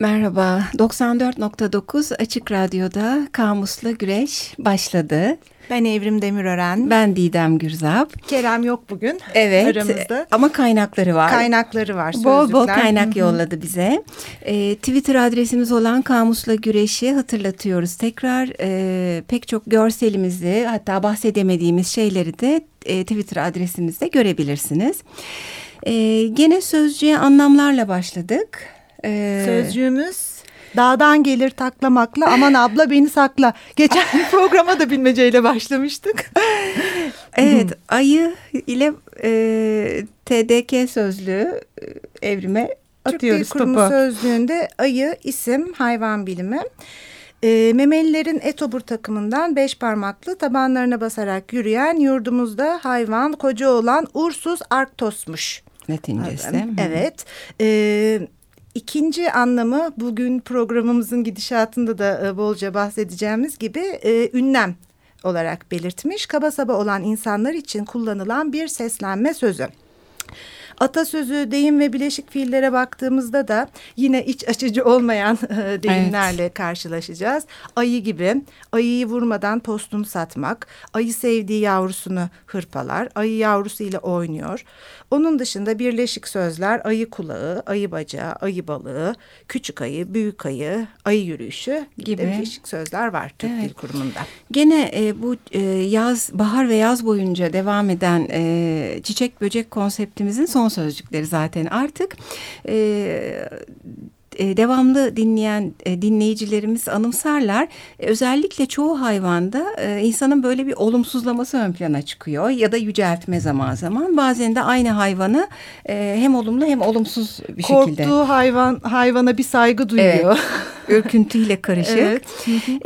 Merhaba, 94.9 Açık Radyo'da Kamusla Güreş başladı. Ben Evrim Demirören. Ben Didem Gürzap. Kerem yok bugün evet, aramızda. Ama kaynakları var. Kaynakları var, sözlükler. Bol bol kaynak yolladı bize. Ee, Twitter adresimiz olan Kamusla Güreş'i hatırlatıyoruz. Tekrar e, pek çok görselimizi hatta bahsedemediğimiz şeyleri de e, Twitter adresimizde görebilirsiniz. E, gene sözcüğe anlamlarla başladık. Ee, Sözcüğümüz dağdan gelir taklamakla aman abla beni sakla. Geçen programa da bilmeceyle başlamıştık. evet ayı ile e, TDK sözlüğü e, evrime atıyoruz Türk Dil Kurumu topu. sözlüğünde ayı isim hayvan bilimi. E, memelilerin etobur takımından beş parmaklı tabanlarına basarak yürüyen yurdumuzda hayvan koca olan ursuz arktosmuş. Latincesi. Evet. Evet. İkinci anlamı bugün programımızın gidişatında da e, bolca bahsedeceğimiz gibi e, ünlem olarak belirtmiş. Kaba saba olan insanlar için kullanılan bir seslenme sözü. Atasözü, deyim ve bileşik fiillere baktığımızda da yine iç açıcı olmayan e, deyimlerle evet. karşılaşacağız. Ayı gibi ayıyı vurmadan postunu satmak, ayı sevdiği yavrusunu hırpalar, ayı yavrusu ile oynuyor. Onun dışında birleşik sözler ayı kulağı, ayı bacağı, ayı balığı, küçük ayı, büyük ayı, ayı yürüyüşü gibi birleşik sözler var Türk evet. Dil Kurumu'nda. Gene e, bu e, yaz, bahar ve yaz boyunca devam eden e, çiçek böcek konseptimizin son sözcükleri zaten artık. E, e, devamlı dinleyen e, dinleyicilerimiz anımsarlar. E, özellikle çoğu hayvanda e, insanın böyle bir olumsuzlaması ön plana çıkıyor ya da yüceltme zaman zaman. Bazen de aynı hayvanı e, hem olumlu hem olumsuz bir Korktuğu şekilde. Korktuğu hayvan hayvana bir saygı duyuyor. Evet. ürküntüyle karışık. Evet.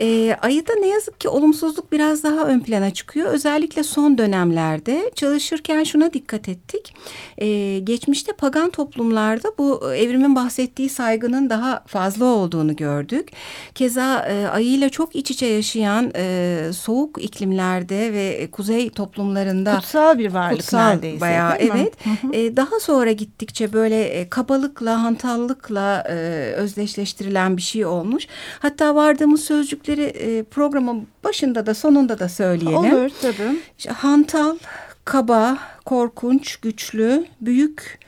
E, ayıda ne yazık ki olumsuzluk biraz daha ön plana çıkıyor. Özellikle son dönemlerde çalışırken şuna dikkat ettik. E, geçmişte pagan toplumlarda bu evrimin bahsettiği saygının daha fazla olduğunu gördük. Keza e, ayıyla çok iç içe yaşayan e, soğuk iklimlerde ve kuzey toplumlarında kutsal bir varlık kutsal neredeyse. Bayağı evet. E, daha sonra gittikçe böyle e, kabalıkla, hantallıkla e, özdeşleştirilen bir şey olmuş. Hatta vardığımız sözcükleri e, programın başında da sonunda da söyleyelim. Olur tabii. İşte hantal, kaba, korkunç, güçlü, büyük.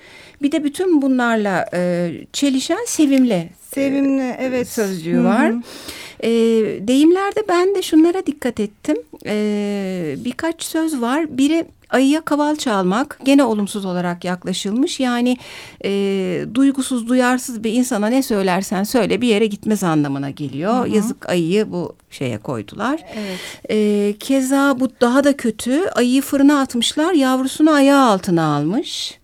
Bir de bütün bunlarla e, çelişen sevimli. Sevimli e, evet. Sözcüğü var. Hı. E, deyimlerde ben de şunlara dikkat ettim. E, birkaç söz var. Biri ayıya kaval çalmak gene olumsuz olarak yaklaşılmış. Yani e, duygusuz, duyarsız bir insana ne söylersen söyle bir yere gitmez anlamına geliyor. Hı hı. Yazık ayıyı bu şeye koydular. Evet. E, keza bu daha da kötü. Ayıyı fırına atmışlar, yavrusunu ayağı altına almış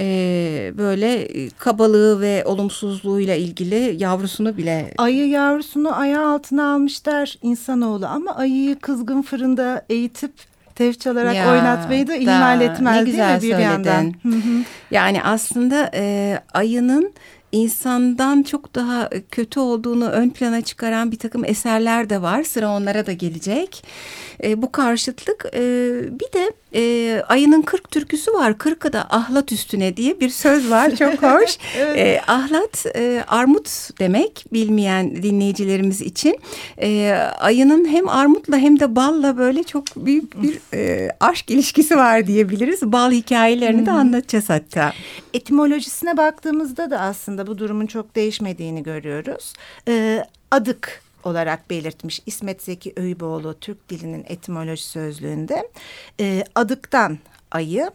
e, böyle kabalığı ve olumsuzluğuyla ilgili yavrusunu bile... Ayı yavrusunu ayağı altına almışlar insanoğlu ama ayıyı kızgın fırında eğitip tef çalarak ya, oynatmayı da ihmal da, etmez ne güzel değil mi bir söyledin. yandan? yani aslında e, ayının insandan çok daha kötü olduğunu ön plana çıkaran bir takım eserler de var. Sıra onlara da gelecek. E, bu karşıtlık e, bir de e, ayının kırk türküsü var. Kırkı da ahlat üstüne diye bir söz var. Çok hoş. evet. e, ahlat e, armut demek bilmeyen dinleyicilerimiz için. E, ayının hem armutla hem de balla böyle çok büyük bir e, aşk ilişkisi var diyebiliriz. Bal hikayelerini de anlatacağız hatta. Etimolojisine baktığımızda da aslında bu durumun çok değişmediğini görüyoruz. E, adık olarak belirtmiş İsmet Zeki Öyboğlu Türk dilinin etimoloji sözlüğünde e, adıktan ayı,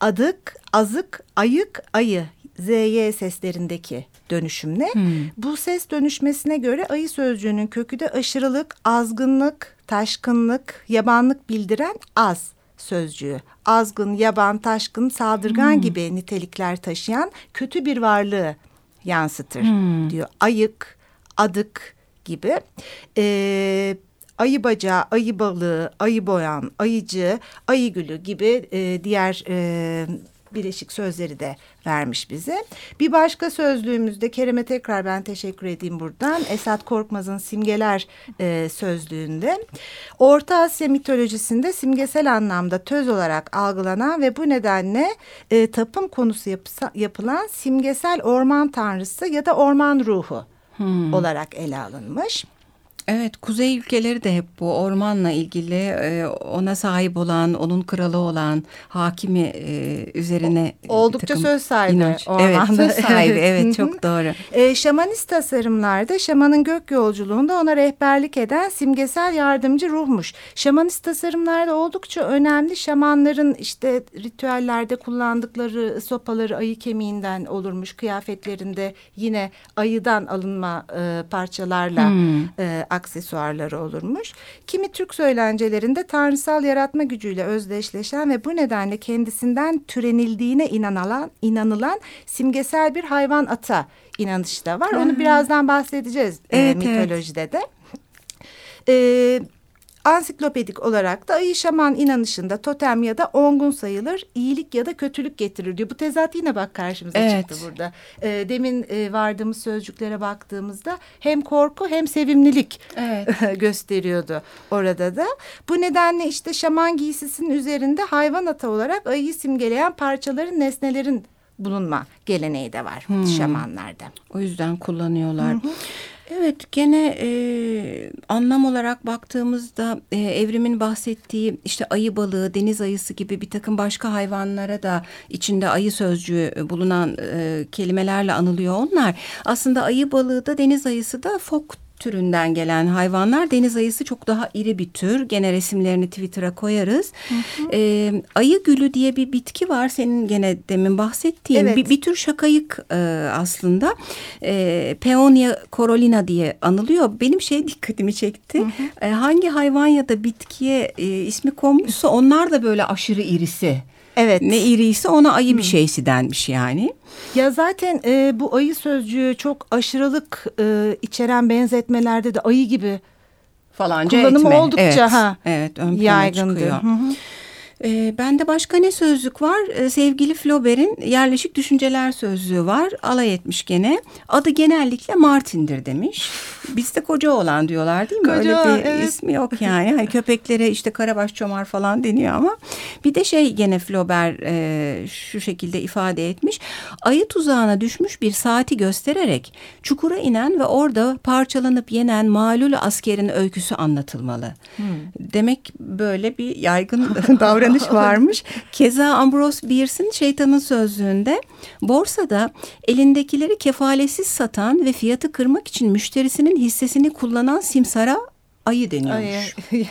adık, azık, ayık, ayı ZY seslerindeki dönüşümle. Hmm. Bu ses dönüşmesine göre ayı sözcüğünün kökü de aşırılık, azgınlık, taşkınlık, yabanlık bildiren az sözcüğü. Azgın, yaban, taşkın, saldırgan hmm. gibi nitelikler taşıyan kötü bir varlığı yansıtır hmm. diyor. Ayık, adık, gibi. E, ayı bacağı, ayı balığı, ayı boyan, ayıcı, ayı gülü gibi e, diğer e, bileşik sözleri de vermiş bize. Bir başka sözlüğümüzde Kerem'e tekrar ben teşekkür edeyim buradan. Esat Korkmaz'ın simgeler e, sözlüğünde. Orta Asya mitolojisinde simgesel anlamda töz olarak algılanan ve bu nedenle e, tapım konusu yapısa, yapılan simgesel orman tanrısı ya da orman ruhu hmm. olarak ele alınmış. Evet, kuzey ülkeleri de hep bu ormanla ilgili e, ona sahip olan, onun kralı olan, hakimi e, üzerine oldukça söz sahibi. Inanç. Evet, söz sahibi. evet, çok doğru. E, şamanist tasarımlarda şamanın gök yolculuğunda ona rehberlik eden simgesel yardımcı ruhmuş. Şamanist tasarımlarda oldukça önemli. Şamanların işte ritüellerde kullandıkları sopaları ayı kemiğinden olurmuş. Kıyafetlerinde yine ayıdan alınma e, parçalarla hmm. e, aksesuarları olurmuş. Kimi Türk söylencelerinde tanrısal yaratma gücüyle özdeşleşen ve bu nedenle kendisinden türenildiğine inanılan, inanılan simgesel bir hayvan ata inanışı da var. Onu birazdan bahsedeceğiz e, evet, e, mitolojide evet. de. Ee, Ansiklopedik olarak da ayı şaman inanışında totem ya da ongun sayılır, iyilik ya da kötülük getirir diyor. Bu tezat yine bak karşımıza evet. çıktı burada. E, demin e, vardığımız sözcüklere baktığımızda hem korku hem sevimlilik evet. gösteriyordu orada da. Bu nedenle işte şaman giysisinin üzerinde hayvan ata olarak ayıyı simgeleyen parçaların, nesnelerin bulunma geleneği de var hmm. şamanlarda. O yüzden kullanıyorlar. Hı hı. Evet gene e, anlam olarak baktığımızda e, evrimin bahsettiği işte ayı balığı, deniz ayısı gibi bir takım başka hayvanlara da içinde ayı sözcüğü bulunan e, kelimelerle anılıyor onlar. Aslında ayı balığı da deniz ayısı da fok türünden gelen hayvanlar. Deniz ayısı çok daha iri bir tür. Gene resimlerini Twitter'a koyarız. Hı hı. Ee, ayı gülü diye bir bitki var. Senin gene demin bahsettiğin evet. bir, bir tür şakayık e, aslında. E, Peonia corolina diye anılıyor. Benim şey dikkatimi çekti. Hı hı. E, hangi hayvan ya da bitkiye e, ismi konmuşsa onlar da böyle aşırı irisi. Evet. Ne iriyse ona ayı bir şeysi denmiş yani. Ya zaten e, bu ayı sözcüğü çok aşırılık e, içeren benzetmelerde de ayı gibi falanca kullanımı etme. oldukça evet, ha evet, ön yaygındır. Çıkıyor. Hı hı. E, bende başka ne sözlük var? E, sevgili Flaubert'in yerleşik düşünceler sözlüğü var. Alay etmiş gene. Adı genellikle Martin'dir demiş. Bizde koca olan diyorlar değil mi? Koca, Öyle bir evet. ismi yok yani. Hani köpeklere işte karabaş çomar falan deniyor ama. Bir de şey gene Flaubert e, şu şekilde ifade etmiş. Ayı tuzağına düşmüş bir saati göstererek çukura inen ve orada parçalanıp yenen malul askerin öyküsü anlatılmalı. Hmm. Demek böyle bir yaygın davranış davranış varmış. Keza Ambrose Bierce'in şeytanın sözlüğünde borsada elindekileri kefaletsiz satan ve fiyatı kırmak için müşterisinin hissesini kullanan simsara ayı deniyormuş. Ayı.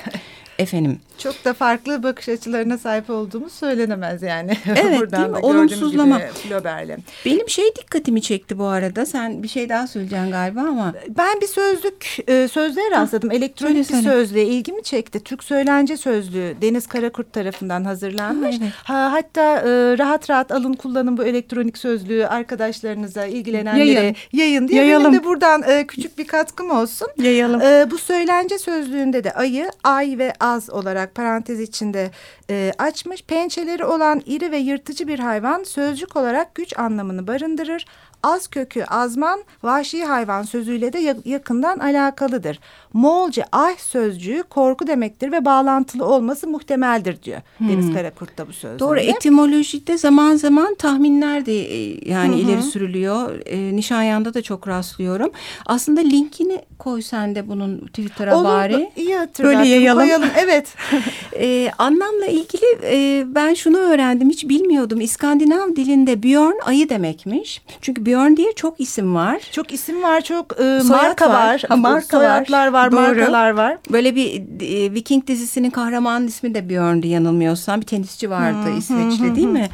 Efendim çok da farklı bakış açılarına sahip olduğumuz söylenemez yani. Evet Buradan değil mi? Olumsuzlama. Flaubert'le. Benim şey dikkatimi çekti bu arada. Sen bir şey daha söyleyeceksin galiba ama. Ben bir sözlük e, sözlüğe rastladım. Ha, Elektronik söyle, bir sözlüğe ilgimi çekti. Türk Söylence Sözlüğü Deniz Karakurt tarafından hazırlanmış. Ha, evet. ha, hatta e, rahat rahat alın kullanın bu elektronik sözlüğü arkadaşlarınıza ilgilenenlere yayın, yayın diye. Yayalım. Benim de buradan e, küçük bir katkım olsun. Yayalım. Bu söylence sözlüğünde de ayı ay ve az olarak parantez içinde e, açmış. Pençeleri olan iri ve yırtıcı bir hayvan sözcük olarak güç anlamını barındırır. Az kökü azman vahşi hayvan sözüyle de yakından alakalıdır. Moğolca ah sözcüğü korku demektir ve bağlantılı olması muhtemeldir diyor hmm. Deniz Karakurt da bu sözde. Doğru etimolojide zaman zaman tahminler de e, yani Hı -hı. ileri sürülüyor. E, Nişanyan'da da çok rastlıyorum. Aslında linkini koy sen de bunun Twitter'a Olur, bari. iyi Böyle yayalım. Koyalım. Evet. e, anlamla ilgili e, ben şunu öğrendim hiç bilmiyordum. İskandinav dilinde Björn ayı demekmiş. Çünkü Björn diye çok isim var. Çok isim var, çok e, marka var. var. Ha, marka Soyadlar var, var markalar var. Böyle bir e, Viking dizisinin kahraman ismi de Björn'di yanılmıyorsam. Bir tenisçi vardı hmm, İsveçli hmm, değil mi?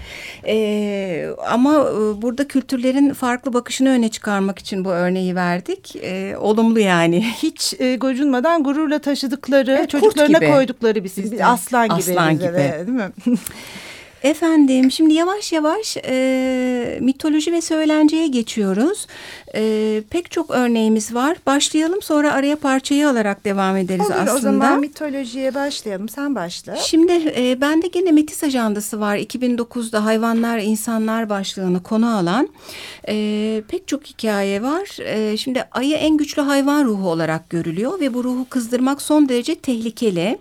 E, ama e, burada kültürlerin farklı bakışını öne çıkarmak için bu örneği verdik. E, olumlu yani. Hiç e, gocunmadan gururla taşıdıkları, evet, çocuklarına koydukları bir isim. Aslan gibi. Aslan gibi. De, değil mi? Efendim şimdi yavaş yavaş e, mitoloji ve söylenceye geçiyoruz. E, pek çok örneğimiz var. Başlayalım sonra araya parçayı alarak devam ederiz Olur, aslında. o zaman mitolojiye başlayalım. Sen başla. Şimdi e, bende gene Metis ajandası var. 2009'da hayvanlar insanlar başlığını konu alan e, pek çok hikaye var. E, şimdi ayı en güçlü hayvan ruhu olarak görülüyor ve bu ruhu kızdırmak son derece tehlikeli.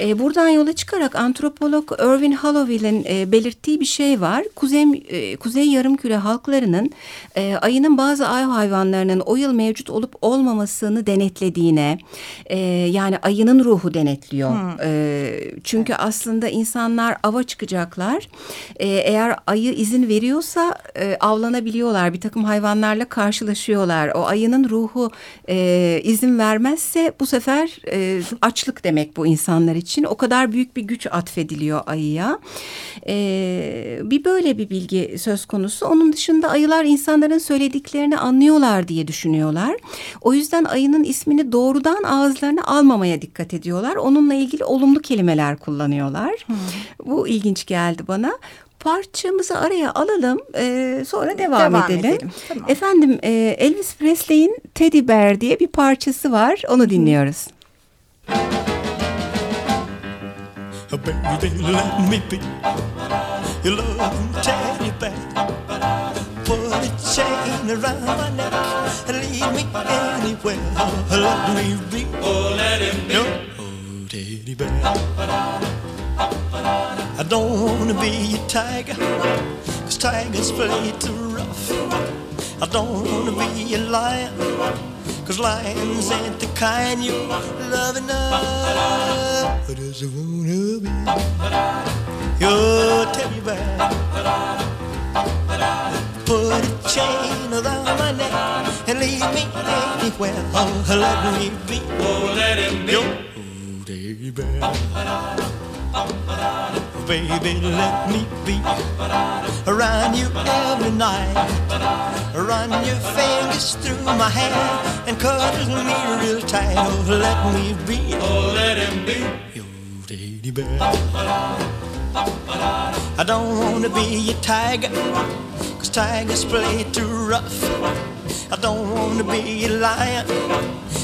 E, buradan yola çıkarak antropolog Irvin Holloway'in e, belirttiği bir şey var. Kuzey, e, Kuzey Yarımküre halklarının e, ayının bazı ay hayvanlarının o yıl mevcut olup olmamasını denetlediğine, e, yani ayının ruhu denetliyor. Hmm. E, çünkü evet. aslında insanlar ava çıkacaklar. E, eğer ayı izin veriyorsa e, avlanabiliyorlar. Bir takım hayvanlarla karşılaşıyorlar. O ayının ruhu e, izin vermezse bu sefer e, açlık demek bu insanlar için o kadar büyük bir güç atfediliyor ayıya. Ee, bir böyle bir bilgi söz konusu. Onun dışında ayılar insanların söylediklerini anlıyorlar diye düşünüyorlar. O yüzden ayının ismini doğrudan ağızlarına almamaya dikkat ediyorlar. Onunla ilgili olumlu kelimeler kullanıyorlar. Hmm. Bu ilginç geldi bana parçamızı araya alalım e, sonra devam, devam edelim. edelim. Tamam. Efendim e, Elvis Presley'in Teddy Bear diye bir parçası var onu dinliyoruz. Hı. Baby, let me be your love teddy bear. Put a chain around my neck and lead me anywhere. Let me be. Oh, let him be. Your oh, teddy bear. I don't wanna be a tiger, cause tigers play too rough. I don't wanna be a lion, cause lions ain't the kind you love enough. I just wanna be your teddy bear. Put a chain around my neck and leave me anywhere. Oh, let me be. Oh, let him be. Your teddy bear. Baby, let me be around you every night. Run your fingers through my hair and cuddle me real tight. Oh, let me be. Oh, let him be teddy bear. I don't wanna be a tiger, cause tigers play too rough. I don't wanna be a lion,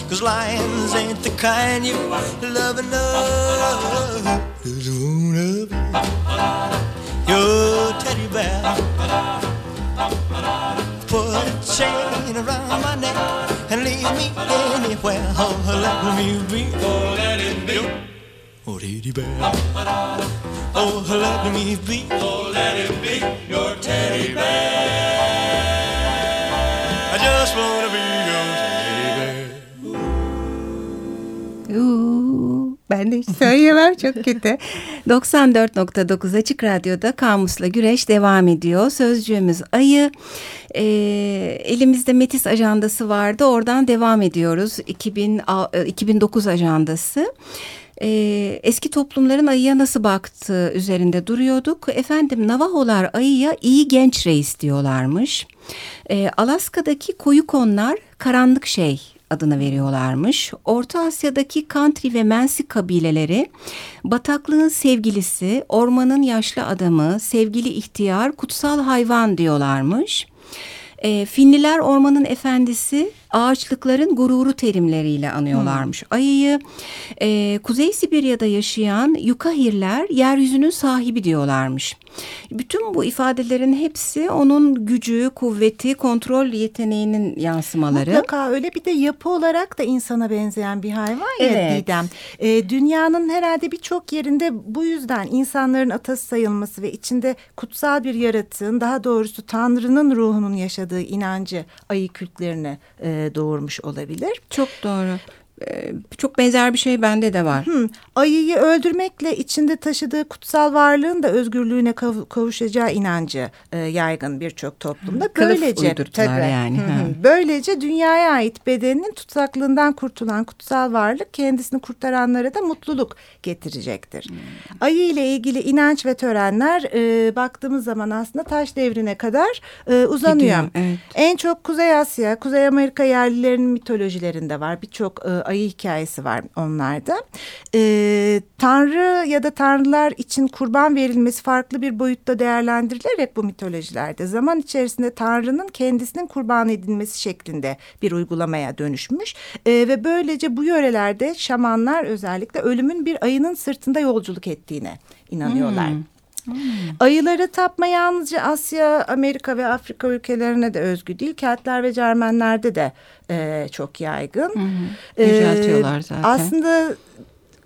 cause lions ain't the kind you love enough. Just wanna be your teddy bear. Put a chain around my neck and leave me anywhere. Oh, let me be. Oh, let it be. Oh, teddy bear. Oh, let me be. Oh, let him be your teddy bear. I just wanna Ben de hiç söyleyemem çok kötü. 94.9 Açık Radyo'da Kamus'la Güreş devam ediyor. Sözcüğümüz ayı. E, elimizde Metis ajandası vardı. Oradan devam ediyoruz. 2000, 2009 ajandası e, eski toplumların ayıya nasıl baktığı üzerinde duruyorduk. Efendim Navaholar ayıya iyi genç reis diyorlarmış. E, Alaska'daki koyu konlar karanlık şey adını veriyorlarmış. Orta Asya'daki Kantri ve Mensi kabileleri bataklığın sevgilisi, ormanın yaşlı adamı, sevgili ihtiyar, kutsal hayvan diyorlarmış. E, Finliler ormanın efendisi, ağaçlıkların gururu terimleriyle anıyorlarmış. Hmm. Ayıyı e, Kuzey Sibirya'da yaşayan Yukahirler yeryüzünün sahibi diyorlarmış. Bütün bu ifadelerin hepsi onun gücü, kuvveti, kontrol yeteneğinin yansımaları. Mutlaka öyle bir de yapı olarak da insana benzeyen bir hayvan evet. ya Didem. E, dünyanın herhalde birçok yerinde bu yüzden insanların atası sayılması ve içinde kutsal bir yaratığın daha doğrusu Tanrı'nın ruhunun yaşadığı inancı ayı kültlerine e, doğurmuş olabilir. Çok doğru. Ee, çok benzer bir şey bende de var. Hmm. Ayıyı öldürmekle içinde taşıdığı kutsal varlığın da özgürlüğüne kav kavuşacağı inancı e, yaygın birçok toplumda. Böylece tabii, yani. Böylece dünyaya ait bedeninin tutsaklığından kurtulan kutsal varlık kendisini kurtaranlara da mutluluk getirecektir. Hmm. Ayı ile ilgili inanç ve törenler e, baktığımız zaman aslında taş devrine kadar e, uzanıyor. Gidiyor, evet. En çok Kuzey Asya, Kuzey Amerika yerlilerinin mitolojilerinde var. Birçok e, ayı hikayesi var onlarda. E, Tanrı ya da tanrılar için kurban verilmesi farklı bir boyutta değerlendirilerek bu mitolojilerde zaman içerisinde Tanrı'nın kendisinin kurban edilmesi şeklinde bir uygulamaya dönüşmüş. E, ve böylece bu yörelerde şamanlar özellikle ölümün bir ayının sırtında yolculuk ettiğine inanıyorlar. Hmm. Hmm. Ayıları tapma yalnızca Asya, Amerika ve Afrika ülkelerine de özgü değil. Keltler ve Cermenlerde de e, çok yaygın. Hmm. Yüceltiyorlar zaten. Aslında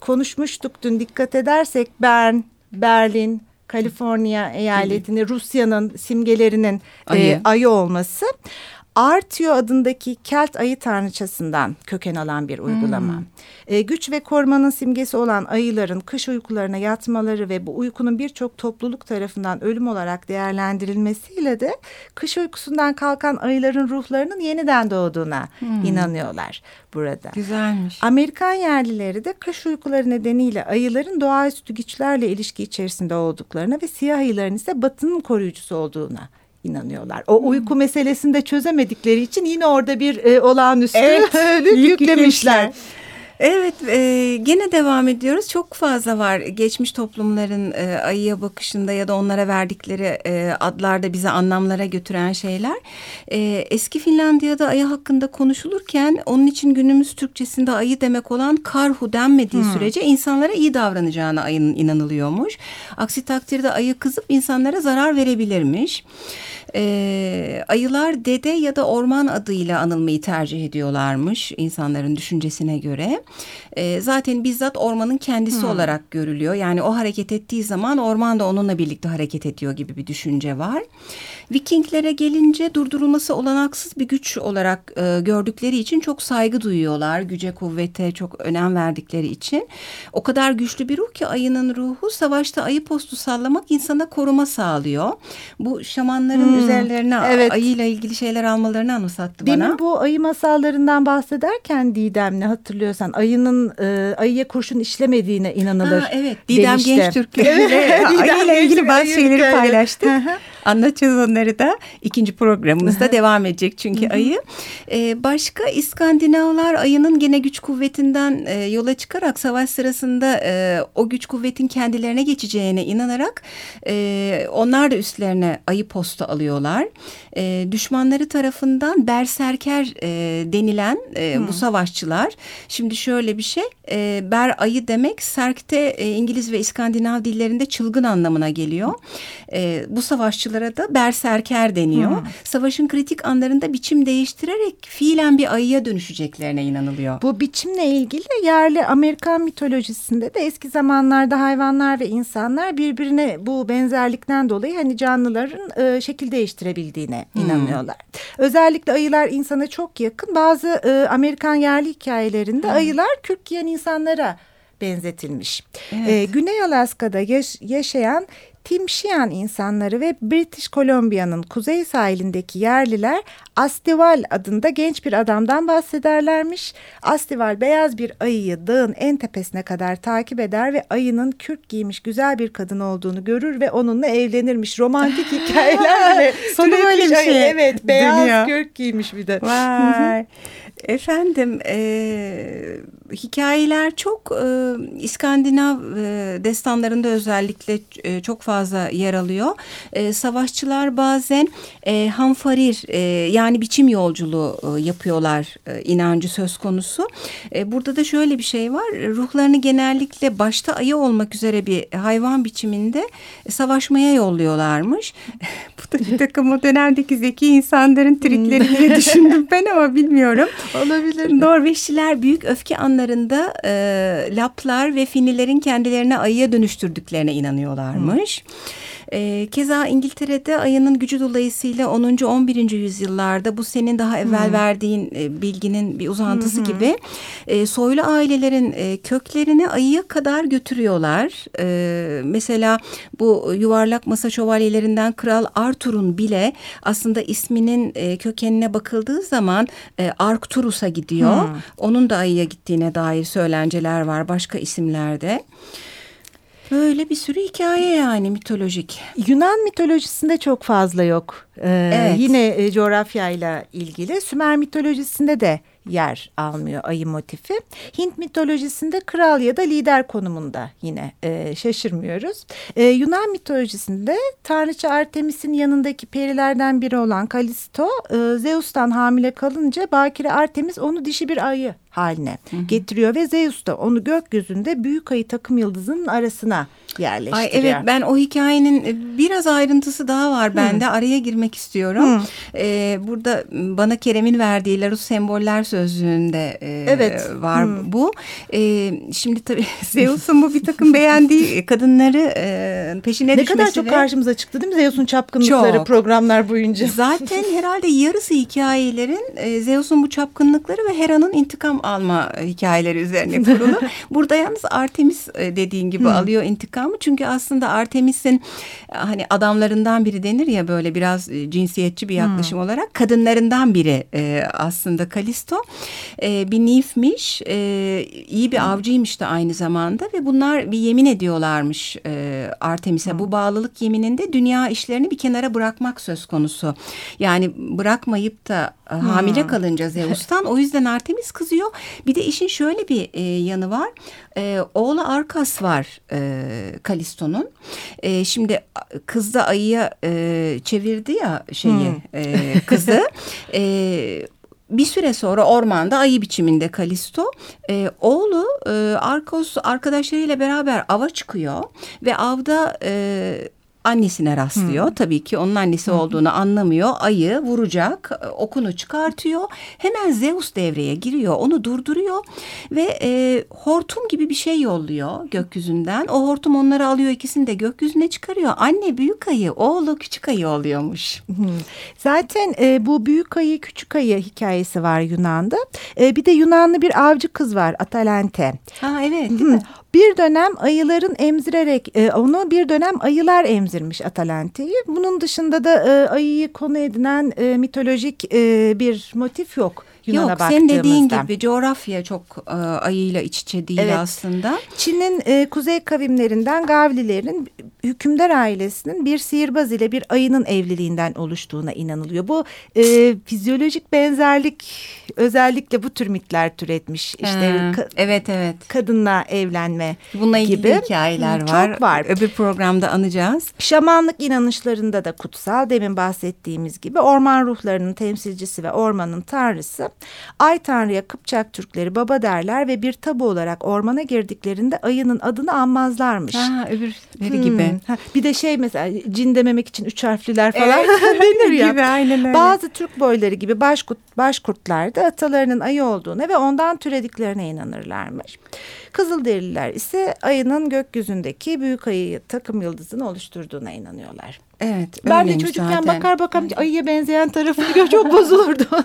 konuşmuştuk dün dikkat edersek Bern, Berlin, Kaliforniya eyaletini Rusya'nın simgelerinin ayı. E, ayı olması Artio adındaki Kelt ayı tanrıçasından köken alan bir uygulama. Hmm. E, güç ve korumanın simgesi olan ayıların kış uykularına yatmaları ve bu uykunun birçok topluluk tarafından ölüm olarak değerlendirilmesiyle de kış uykusundan kalkan ayıların ruhlarının yeniden doğduğuna hmm. inanıyorlar burada. Güzelmiş. Amerikan yerlileri de kış uykuları nedeniyle ayıların doğaüstü güçlerle ilişki içerisinde olduklarına ve siyah ayıların ise batının koruyucusu olduğuna inanıyorlar. O hmm. uyku meselesini de çözemedikleri için yine orada bir e, olağanüstü evet, yüklemişler. Evet e, gene devam ediyoruz. Çok fazla var geçmiş toplumların e, ayıya bakışında ya da onlara verdikleri e, adlarda bize anlamlara götüren şeyler. E, eski Finlandiya'da ayı hakkında konuşulurken onun için günümüz Türkçesinde ayı demek olan karhu denmediği hmm. sürece insanlara iyi davranacağına ayının inanılıyormuş. Aksi takdirde ayı kızıp insanlara zarar verebilirmiş. E, ayılar dede ya da orman adıyla anılmayı tercih ediyorlarmış insanların düşüncesine göre. E, zaten bizzat ormanın kendisi hmm. olarak görülüyor. Yani o hareket ettiği zaman orman da onunla birlikte hareket ediyor gibi bir düşünce var. Vikinglere gelince durdurulması olanaksız bir güç olarak e, gördükleri için çok saygı duyuyorlar. Güce kuvvete çok önem verdikleri için. O kadar güçlü bir ruh ki ayının ruhu savaşta ayı postu sallamak insana koruma sağlıyor. Bu şamanların hmm, üzerlerine evet. ayıyla ilgili şeyler almalarını anımsattı Demin bana. Demin bu ayı masallarından bahsederken Didem'le hatırlıyorsan ayının e, ayıya kurşun işlemediğine inanılır. Ha, evet Didem demişti. Gençtürk evet, ayıyla ilgili bazı şeyleri paylaştık. Anlatacağız onları da ikinci programımızda devam edecek çünkü ayı. Ee, başka İskandinavlar ayının gene güç kuvvetinden e, yola çıkarak savaş sırasında e, o güç kuvvetin kendilerine geçeceğine inanarak e, onlar da üstlerine ayı postu alıyorlar. E, düşmanları tarafından berserker e, denilen e, bu savaşçılar. Şimdi şöyle bir şey e, ber ayı demek serkte e, İngiliz ve İskandinav dillerinde çılgın anlamına geliyor. E, bu savaşçılara da berserker deniyor. Hmm. Savaşın kritik anlarında biçim değiştirerek fiilen bir ayıya dönüşeceklerine inanılıyor. Bu biçimle ilgili yerli Amerikan mitolojisinde de eski zamanlarda hayvanlar ve insanlar birbirine bu benzerlikten dolayı hani canlıların e, şekil değiştirebildiğine hmm. inanıyorlar. Özellikle ayılar insana çok yakın. Bazı e, Amerikan yerli hikayelerinde hmm. ayılar kürk giyen insanlara benzetilmiş. Evet. Ee, Güney Alaska'da yaş yaşayan Timşiyan insanları ve British Columbia'nın kuzey sahilindeki yerliler Astival adında genç bir adamdan bahsederlermiş. Astival beyaz bir ayıyı dağın en tepesine kadar takip eder ve ayının kürk giymiş güzel bir kadın olduğunu görür ve onunla evlenirmiş. Romantik hikayeler bile. Sonu böyle bir şey. Evet beyaz Dönüyor. kürk giymiş bir de. Vay. Efendim e, hikayeler çok e, İskandinav e, destanlarında özellikle e, çok fazla yer alıyor. E, savaşçılar bazen e, hanfarir e, yani biçim yolculuğu e, yapıyorlar e, inancı söz konusu. E, burada da şöyle bir şey var ruhlarını genellikle başta ayı olmak üzere bir hayvan biçiminde e, savaşmaya yolluyorlarmış. Bu da bir takım o dönemdeki zeki insanların trikleri diye düşündüm ben ama bilmiyorum. Olabilir. Norveçliler büyük öfke anlarında e, Laplar ve Finilerin kendilerine ayıya dönüştürdüklerine inanıyorlarmış. Hmm. E, keza İngiltere'de ayının gücü dolayısıyla 10. 11. yüzyıllarda bu senin daha evvel hmm. verdiğin e, bilginin bir uzantısı hmm. gibi e, soylu ailelerin e, köklerini ayıya kadar götürüyorlar. E, mesela bu yuvarlak masa şövalyelerinden Kral Arthur'un bile aslında isminin e, kökenine bakıldığı zaman e, Arcturus'a gidiyor. Hmm. Onun da ayıya gittiğine dair söylenceler var başka isimlerde. Böyle bir sürü hikaye yani mitolojik. Yunan mitolojisinde çok fazla yok. Ee, evet. Yine e, coğrafyayla ilgili. Sümer mitolojisinde de yer almıyor ayı motifi. Hint mitolojisinde kral ya da lider konumunda yine e, şaşırmıyoruz. E, Yunan mitolojisinde tanrıça Artemis'in yanındaki perilerden biri olan Kalisto e, Zeus'tan hamile kalınca bakire Artemis onu dişi bir ayı haline hı hı. getiriyor ve Zeus da onu gökyüzünde büyük ayı takım yıldızının arasına yerleştiriyor. Ay evet ben o hikayenin e, biraz ayrıntısı daha var bende. Hı. Araya girmek istiyorum. Hı. Ee, burada bana Kerem'in verdiği Larus semboller sözlüğünde e, evet. var Hı. bu. E, şimdi tabii Zeus'un bu bir takım beğendiği kadınları e, peşine ne düşmesi. Ne kadar çok karşımıza çıktı değil mi Zeus'un çapkınlıkları çok. programlar boyunca. Zaten herhalde yarısı hikayelerin e, Zeus'un bu çapkınlıkları ve Hera'nın intikam alma hikayeleri üzerine kurulu. Burada yalnız Artemis e, dediğin gibi alıyor intikamı. Çünkü aslında Artemis'in hani adamlarından biri denir ya böyle biraz e, cinsiyetçi bir yaklaşım olarak kadınlarından biri e, aslında Kalisto. E, bir nifmiş, e, iyi bir avcıymış da aynı zamanda ve bunlar bir yemin ediyorlarmış e, Artemis'e. Bu bağlılık yemininde dünya işlerini bir kenara bırakmak söz konusu. Yani bırakmayıp da e, hamile kalınca Zeus'tan o yüzden Artemis kızıyor. Bir de işin şöyle bir e, yanı var. E, oğlu Arkas var e, Kalisto'nun. E, şimdi kız da ayıya e, çevirdi ya şeyi hmm. e, kızı. e, bir süre sonra ormanda ayı biçiminde Kalisto e, oğlu e, Arkos arkadaşlarıyla beraber ava çıkıyor ve avda e, annesine rastlıyor. Hmm. Tabii ki onun annesi hmm. olduğunu anlamıyor. Ayı vuracak, e, okunu çıkartıyor. Hemen Zeus devreye giriyor, onu durduruyor ve e, hortum gibi bir şey yolluyor gökyüzünden. O hortum onları alıyor, ikisini de gökyüzüne çıkarıyor. Anne büyük ayı, oğlu küçük ayı oluyormuş. Hmm. Zaten e, bu büyük ayı, küçük ayı hikayesi var Yunan'da. E, bir de Yunanlı bir avcı kız var Atalante. Ha evet değil mi? Bir dönem ayıların emzirerek e, onu bir dönem ayılar emzirmiş Atalante'yi. Bunun dışında da e, ayıyı konu edinen e, mitolojik e, bir motif yok. Yunan'a Yok senin dediğin gibi coğrafya çok e, ayıyla iç içe değil evet. aslında. Çin'in e, kuzey kavimlerinden Gavlilerin hükümdar ailesinin bir sihirbaz ile bir ayının evliliğinden oluştuğuna inanılıyor. Bu e, fizyolojik benzerlik özellikle bu tür mitler türetmiş. İşte ha, evet evet. Kadınla evlenme Bununla ilgili gibi. hikayeler Hı, var. Çok var. Öbür programda anacağız. Şamanlık inanışlarında da kutsal demin bahsettiğimiz gibi orman ruhlarının temsilcisi ve ormanın tanrısı Ay Tanrı'ya Kıpçak Türkleri baba derler ve bir tabu olarak ormana girdiklerinde ayının adını anmazlarmış. Ha, öbürleri hmm. gibi. Ha, bir de şey mesela cin dememek için üç harfliler falan evet. denir ya. gibi, aynen öyle. Bazı Türk boyları gibi başkurt, başkurtlar da atalarının ayı olduğuna ve ondan türediklerine inanırlarmış. Kızılderililer ise ayının gökyüzündeki büyük ayı takım yıldızını oluşturduğuna inanıyorlar. Evet. Ben de çocukken zaten. bakar bakar ayıya benzeyen tarafını çok bozulurdu.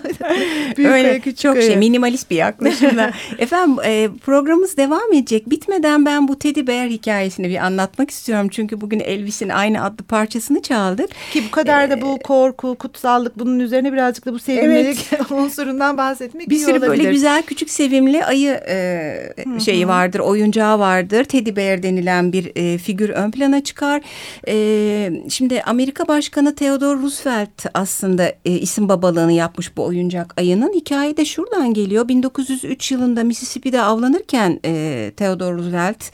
Büyük Öyle küçük çok ayı. şey minimalist bir yaklaşımla. Efendim e, programımız devam edecek. Bitmeden ben bu Teddy Bear hikayesini bir anlatmak istiyorum. Çünkü bugün Elvis'in aynı adlı parçasını çaldık. Ki bu kadar da bu ee, korku, kutsallık bunun üzerine birazcık da bu sevimlilik evet. unsurundan bahsetmek bir sürü böyle güzel küçük sevimli ayı e, şeyi vardır, oyuncağı vardır. Teddy Bear denilen bir e, figür ön plana çıkar. E, şimdi Amerika Başkanı Theodore Roosevelt aslında e, isim babalığını yapmış bu oyuncak ayının. Hikaye de şuradan geliyor. 1903 yılında Mississippi'de avlanırken e, Theodore Roosevelt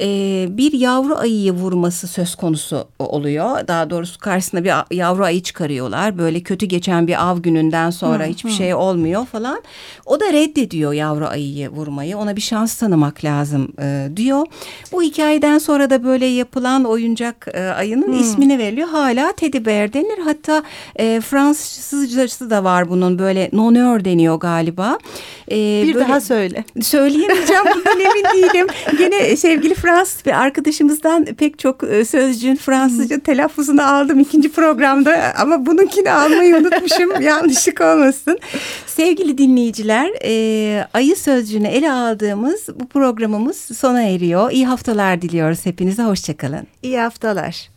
e, bir yavru ayıyı vurması söz konusu oluyor. Daha doğrusu karşısına bir yavru ayı çıkarıyorlar. Böyle kötü geçen bir av gününden sonra hı, hiçbir hı. şey olmuyor falan. O da reddediyor yavru ayıyı vurmayı. Ona bir şans tanımak lazım e, diyor. Bu hikayeden sonra da böyle yapılan oyuncak e, ayının hı. ismini veriliyor söylüyor. Hala teddy bear denir. Hatta e, Fransızcası da var bunun böyle nonör deniyor galiba. E, bir böyle, daha söyle. Söyleyemeyeceğim bundan emin değilim. Gene sevgili Fransız bir arkadaşımızdan pek çok e, sözcüğün Fransızca telaffuzunu aldım ikinci programda. Ama bununkini almayı unutmuşum. Yanlışlık olmasın. Sevgili dinleyiciler e, ayı sözcüğünü ele aldığımız bu programımız sona eriyor. İyi haftalar diliyoruz hepinize. Hoşçakalın. İyi haftalar.